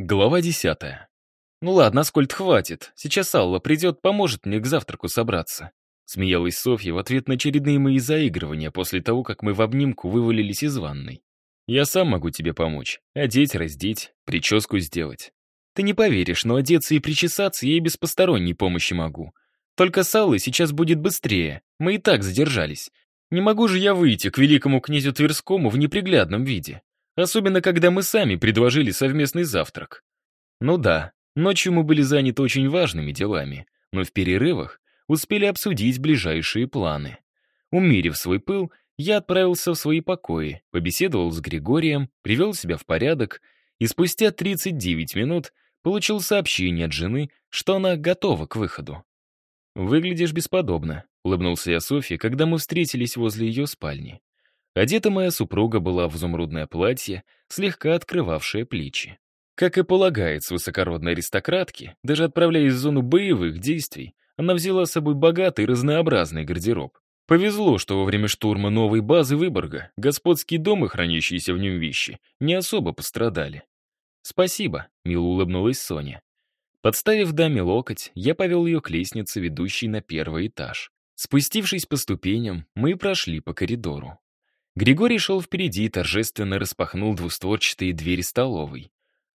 Глава десятая. «Ну ладно, Аскольд, хватит. Сейчас Алла придет, поможет мне к завтраку собраться». Смеялась Софья в ответ на очередные мои заигрывания после того, как мы в обнимку вывалились из ванной. «Я сам могу тебе помочь. Одеть, раздеть, прическу сделать. Ты не поверишь, но одеться и причесаться я и без посторонней помощи могу. Только с Аллой сейчас будет быстрее. Мы и так задержались. Не могу же я выйти к великому князю Тверскому в неприглядном виде. Особенно, когда мы сами предложили совместный завтрак. Ну да, ночью мы были заняты очень важными делами, но в перерывах успели обсудить ближайшие планы. Умерив свой пыл, я отправился в свои покои, побеседовал с Григорием, привел себя в порядок и спустя 39 минут получил сообщение от жены, что она готова к выходу. «Выглядишь бесподобно», — улыбнулся я Софье, когда мы встретились возле ее спальни. Одета моя супруга была в изумрудное платье, слегка открывавшее плечи. Как и полагается высокородной аристократке, даже отправляясь в зону боевых действий, она взяла с собой богатый разнообразный гардероб. Повезло, что во время штурма новой базы Выборга господские дома, хранящиеся в нем вещи, не особо пострадали. «Спасибо», — мило улыбнулась Соня. Подставив даме локоть, я повел ее к лестнице, ведущей на первый этаж. Спустившись по ступеням, мы прошли по коридору. Григорий шел впереди и торжественно распахнул двустворчатые двери столовой.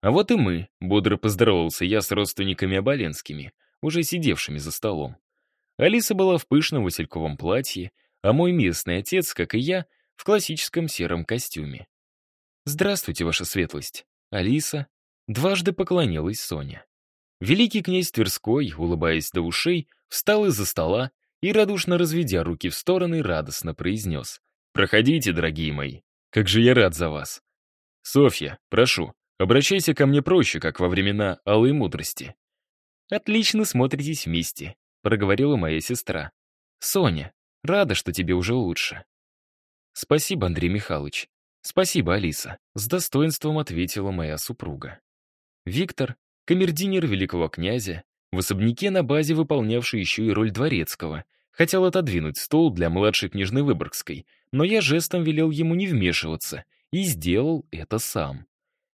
А вот и мы, бодро поздоровался я с родственниками Оболенскими, уже сидевшими за столом. Алиса была в пышном васильковом платье, а мой местный отец, как и я, в классическом сером костюме. «Здравствуйте, ваша светлость!» Алиса дважды поклонилась Соня. Великий князь Тверской, улыбаясь до ушей, встал из-за стола и, радушно разведя руки в стороны, радостно произнес. Проходите, дорогие мои. Как же я рад за вас. Софья, прошу, обращайся ко мне проще, как во времена алой мудрости. Отлично смотритесь вместе, проговорила моя сестра. Соня, рада, что тебе уже лучше. Спасибо, Андрей Михайлович. Спасибо, Алиса, с достоинством ответила моя супруга. Виктор, камердинер великого князя, в особняке на базе выполнявший еще и роль дворецкого, хотел отодвинуть стол для младшей княжны Выборгской, но я жестом велел ему не вмешиваться и сделал это сам.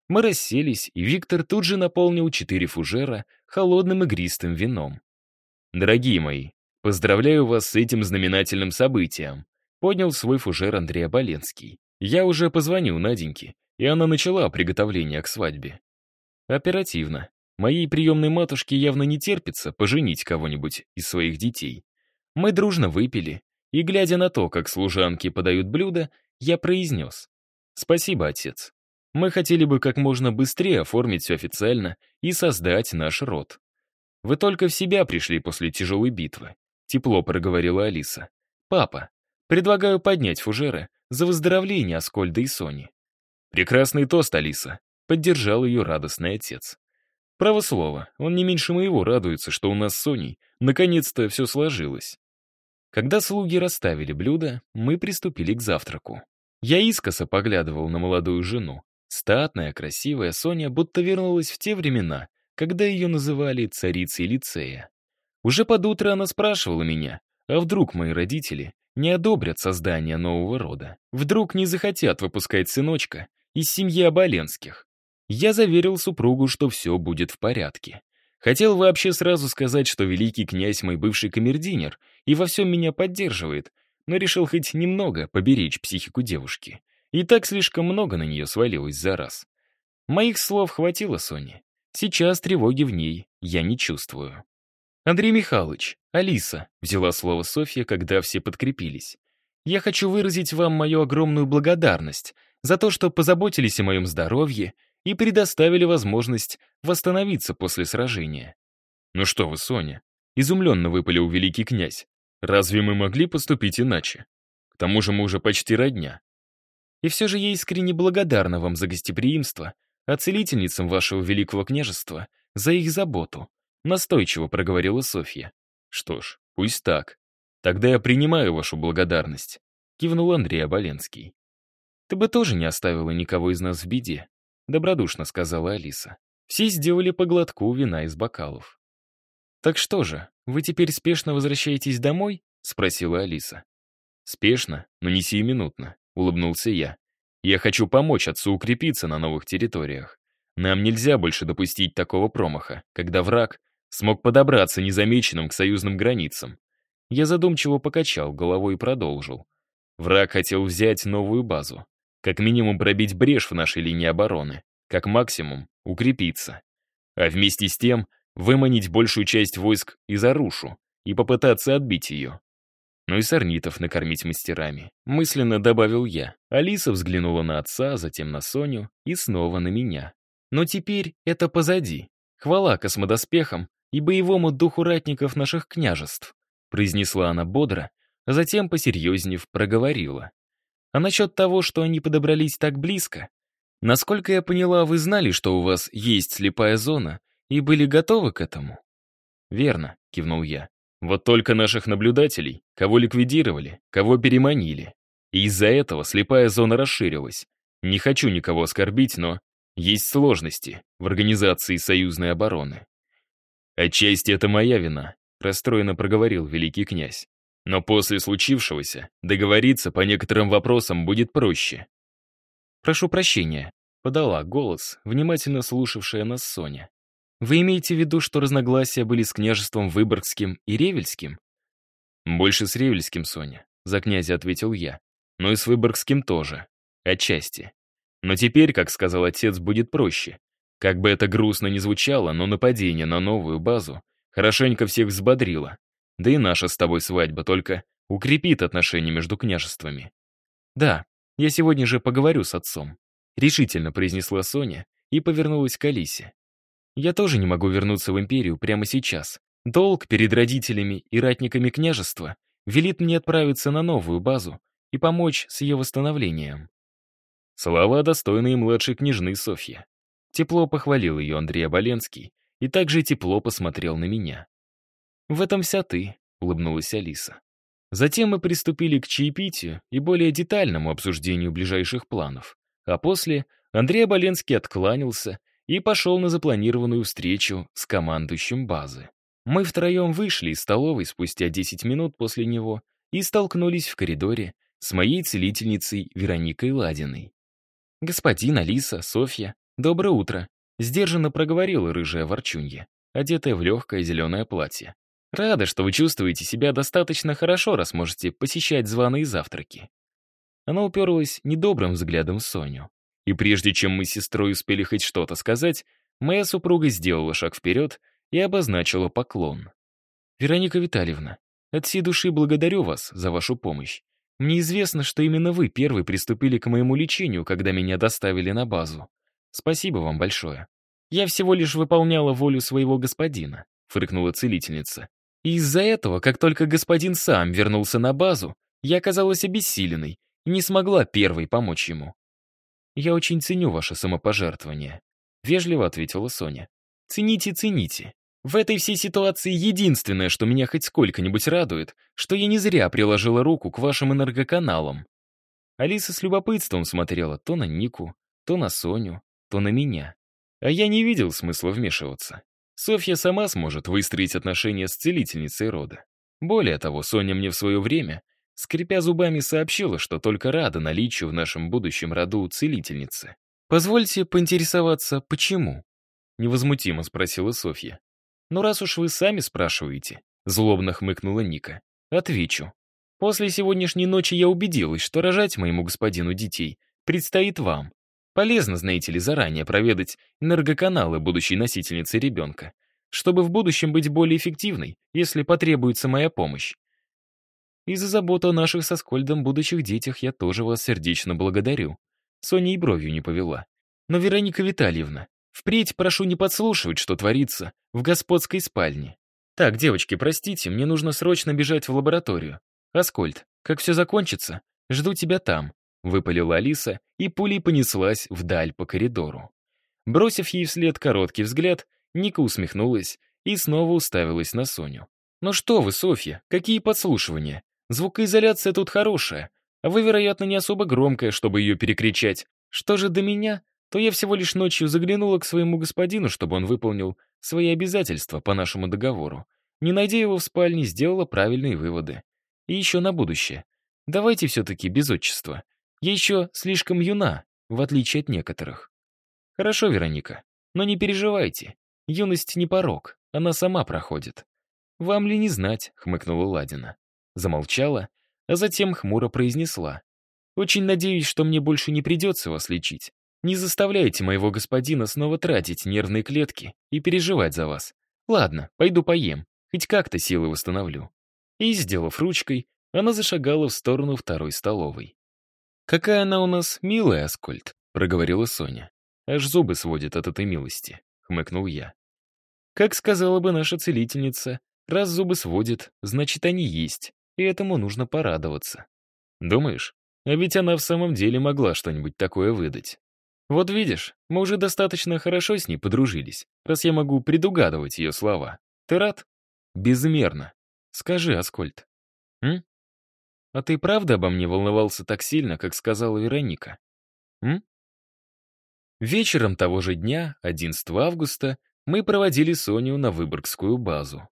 Мы расселись, и Виктор тут же наполнил четыре фужера холодным игристым вином. «Дорогие мои, поздравляю вас с этим знаменательным событием», поднял свой фужер Андрей Оболенский. «Я уже позвонил Наденьке, и она начала приготовление к свадьбе». Оперативно. Моей приемной матушке явно не терпится поженить кого-нибудь из своих детей. Мы дружно выпили, и, глядя на то, как служанки подают блюда, я произнес. «Спасибо, отец. Мы хотели бы как можно быстрее оформить все официально и создать наш род». «Вы только в себя пришли после тяжелой битвы», — тепло проговорила Алиса. «Папа, предлагаю поднять фужеры за выздоровление Аскольда и Сони». «Прекрасный тост, Алиса», — поддержал ее радостный отец. Право слово, он не меньше моего радуется, что у нас с Соней наконец-то все сложилось. Когда слуги расставили блюда, мы приступили к завтраку. Я искоса поглядывал на молодую жену. Статная, красивая Соня будто вернулась в те времена, когда ее называли царицей лицея. Уже под утро она спрашивала меня, а вдруг мои родители не одобрят создание нового рода? Вдруг не захотят выпускать сыночка из семьи Оболенских? Я заверил супругу, что все будет в порядке. Хотел вообще сразу сказать, что великий князь мой бывший камердинер и во всем меня поддерживает, но решил хоть немного поберечь психику девушки. И так слишком много на нее свалилось за раз. Моих слов хватило Соне. Сейчас тревоги в ней я не чувствую. «Андрей Михайлович, Алиса», — взяла слово Софья, когда все подкрепились. «Я хочу выразить вам мою огромную благодарность за то, что позаботились о моем здоровье и предоставили возможность восстановиться после сражения. «Ну что вы, Соня?» — изумленно выпалил великий князь. «Разве мы могли поступить иначе? К тому же мы уже почти родня». «И все же я искренне благодарна вам за гостеприимство, а целительницам вашего великого княжества за их заботу», — настойчиво проговорила Софья. «Что ж, пусть так. Тогда я принимаю вашу благодарность», — кивнул Андрей Оболенский. «Ты бы тоже не оставила никого из нас в беде», — добродушно сказала Алиса. Все сделали по глотку вина из бокалов. «Так что же, вы теперь спешно возвращаетесь домой?» — спросила Алиса. «Спешно, но не сиюминутно», — улыбнулся я. «Я хочу помочь отцу укрепиться на новых территориях. Нам нельзя больше допустить такого промаха, когда враг смог подобраться незамеченным к союзным границам. Я задумчиво покачал головой и продолжил. Враг хотел взять новую базу. Как минимум пробить брешь в нашей линии обороны. Как максимум укрепиться. А вместе с тем выманить большую часть войск из Арушу и попытаться отбить ее. Ну и сорнитов накормить мастерами. Мысленно добавил я. Алиса взглянула на отца, затем на Соню и снова на меня. Но теперь это позади. Хвала космодоспехам и боевому духу ратников наших княжеств, произнесла она бодро, а затем, посерьезнев, проговорила. А насчет того, что они подобрались так близко, насколько я поняла, вы знали, что у вас есть слепая зона, и были готовы к этому? Верно, кивнул я. Вот только наших наблюдателей, кого ликвидировали, кого переманили. И из-за этого слепая зона расширилась. Не хочу никого оскорбить, но есть сложности в организации союзной обороны. «Отчасти это моя вина», — расстроенно проговорил великий князь. «Но после случившегося договориться по некоторым вопросам будет проще». «Прошу прощения», — подала голос, внимательно слушавшая нас Соня. «Вы имеете в виду, что разногласия были с княжеством Выборгским и Ревельским?» «Больше с Ревельским, Соня», — за князя ответил я. «Но и с Выборгским тоже. Отчасти. Но теперь, как сказал отец, будет проще. Как бы это грустно ни звучало, но нападение на новую базу хорошенько всех взбодрило. Да и наша с тобой свадьба только укрепит отношения между княжествами. «Да, я сегодня же поговорю с отцом», — решительно произнесла Соня и повернулась к Алисе. «Я тоже не могу вернуться в империю прямо сейчас. Долг перед родителями и ратниками княжества велит мне отправиться на новую базу и помочь с ее восстановлением». Слова достойные младшей княжны Софья. Тепло похвалил ее Андрей Оболенский и также тепло посмотрел на меня. «В этом вся ты», — улыбнулась Алиса. Затем мы приступили к чаепитию и более детальному обсуждению ближайших планов. А после Андрей Оболенский откланялся и пошел на запланированную встречу с командующим базы. Мы втроем вышли из столовой спустя 10 минут после него и столкнулись в коридоре с моей целительницей Вероникой Ладиной. «Господин, Алиса, Софья, доброе утро», — сдержанно проговорила рыжая ворчунья, одетая в легкое зеленое платье. «Рада, что вы чувствуете себя достаточно хорошо, раз можете посещать званые завтраки». Она уперлась недобрым взглядом в Соню. И прежде чем мы с сестрой успели хоть что-то сказать, моя супруга сделала шаг вперед и обозначила поклон. «Вероника Витальевна, от всей души благодарю вас за вашу помощь. Мне известно, что именно вы первый приступили к моему лечению, когда меня доставили на базу. Спасибо вам большое. Я всего лишь выполняла волю своего господина», — фыркнула целительница. «И из-за этого, как только господин сам вернулся на базу, я оказалась обессиленной и не смогла первой помочь ему». «Я очень ценю ваше самопожертвование», — вежливо ответила Соня. «Цените, цените. В этой всей ситуации единственное, что меня хоть сколько-нибудь радует, что я не зря приложила руку к вашим энергоканалам. Алиса с любопытством смотрела то на Нику, то на Соню, то на меня. А я не видел смысла вмешиваться. Софья сама сможет выстроить отношения с целительницей рода. Более того, Соня мне в свое время, скрипя зубами, сообщила, что только рада наличию в нашем будущем роду целительницы. «Позвольте поинтересоваться, почему?» Невозмутимо спросила Софья. «Ну, раз уж вы сами спрашиваете», — злобно хмыкнула Ника, — «отвечу. После сегодняшней ночи я убедилась, что рожать моему господину детей предстоит вам. Полезно, знаете ли, заранее проведать энергоканалы будущей носительницы ребенка, чтобы в будущем быть более эффективной, если потребуется моя помощь. И за заботу о наших со Скольдом будущих детях я тоже вас сердечно благодарю. Соня и бровью не повела. Но, Вероника Витальевна, Впредь прошу не подслушивать, что творится в господской спальне. Так, девочки, простите, мне нужно срочно бежать в лабораторию. Аскольд, как все закончится, жду тебя там», — выпалила Алиса и пулей понеслась вдаль по коридору. Бросив ей вслед короткий взгляд, Ника усмехнулась и снова уставилась на Соню. «Ну что вы, Софья, какие подслушивания? Звукоизоляция тут хорошая, а вы, вероятно, не особо громкая, чтобы ее перекричать. Что же до меня? то я всего лишь ночью заглянула к своему господину, чтобы он выполнил свои обязательства по нашему договору. Не найдя его в спальне, сделала правильные выводы. И еще на будущее. Давайте все-таки без отчества. Я еще слишком юна, в отличие от некоторых. Хорошо, Вероника. Но не переживайте. Юность не порог, она сама проходит. Вам ли не знать, хмыкнула Ладина. Замолчала, а затем хмуро произнесла. Очень надеюсь, что мне больше не придется вас лечить. Не заставляйте моего господина снова тратить нервные клетки и переживать за вас. Ладно, пойду поем, хоть как-то силы восстановлю. И, сделав ручкой, она зашагала в сторону второй столовой. «Какая она у нас милая, Аскольд», — проговорила Соня. «Аж зубы сводит от этой милости», — хмыкнул я. Как сказала бы наша целительница, раз зубы сводит, значит, они есть, и этому нужно порадоваться. Думаешь? А ведь она в самом деле могла что-нибудь такое выдать. Вот видишь, мы уже достаточно хорошо с ней подружились, раз я могу предугадывать ее слова. Ты рад? Безмерно. Скажи, Аскольд. М? А ты правда обо мне волновался так сильно, как сказала Вероника? М? Вечером того же дня, 11 августа, мы проводили Соню на Выборгскую базу.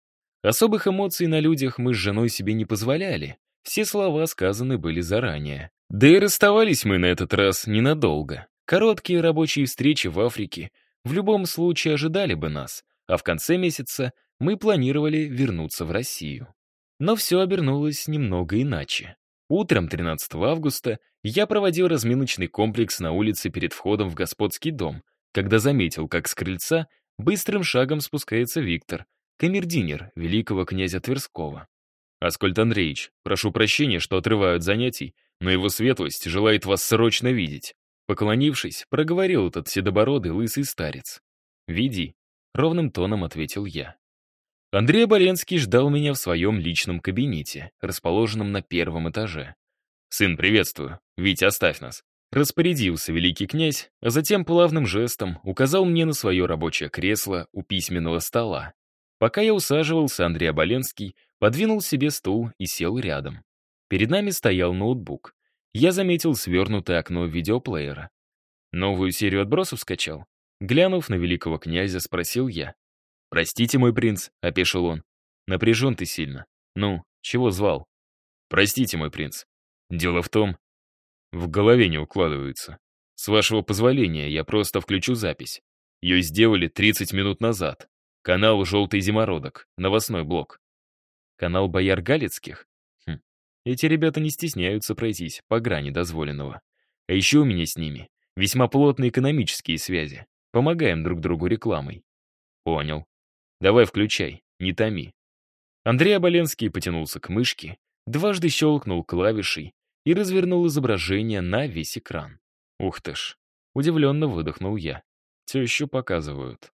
Особых эмоций на людях мы с женой себе не позволяли, все слова сказаны были заранее. Да и расставались мы на этот раз ненадолго. Короткие рабочие встречи в Африке в любом случае ожидали бы нас, а в конце месяца мы планировали вернуться в Россию. Но все обернулось немного иначе. Утром 13 августа я проводил разминочный комплекс на улице перед входом в господский дом, когда заметил, как с крыльца быстрым шагом спускается Виктор, камердинер великого князя Тверского. «Аскольд Андреевич, прошу прощения, что отрывают занятий, но его светлость желает вас срочно видеть». Поклонившись, проговорил этот седобородый лысый старец. «Види», — ровным тоном ответил я. Андрей Оболенский ждал меня в своем личном кабинете, расположенном на первом этаже. «Сын, приветствую. Витя, оставь нас». Распорядился великий князь, а затем плавным жестом указал мне на свое рабочее кресло у письменного стола. Пока я усаживался, Андрей Оболенский подвинул себе стул и сел рядом. Перед нами стоял ноутбук. Я заметил свернутое окно видеоплеера. Новую серию отбросов скачал. Глянув на великого князя, спросил я. «Простите, мой принц», — опешил он. «Напряжен ты сильно. Ну, чего звал?» «Простите, мой принц. Дело в том...» В голове не укладывается. С вашего позволения, я просто включу запись. Ее сделали 30 минут назад. Канал «Желтый зимородок», новостной блок. Канал «Бояр Галицких»? Хм. Эти ребята не стесняются пройтись по грани дозволенного. А еще у меня с ними весьма плотные экономические связи. Помогаем друг другу рекламой. Понял. Давай включай, не томи. Андрей Оболенский потянулся к мышке, дважды щелкнул клавишей и развернул изображение на весь экран. Ух ты ж. Удивленно выдохнул я. Все еще показывают.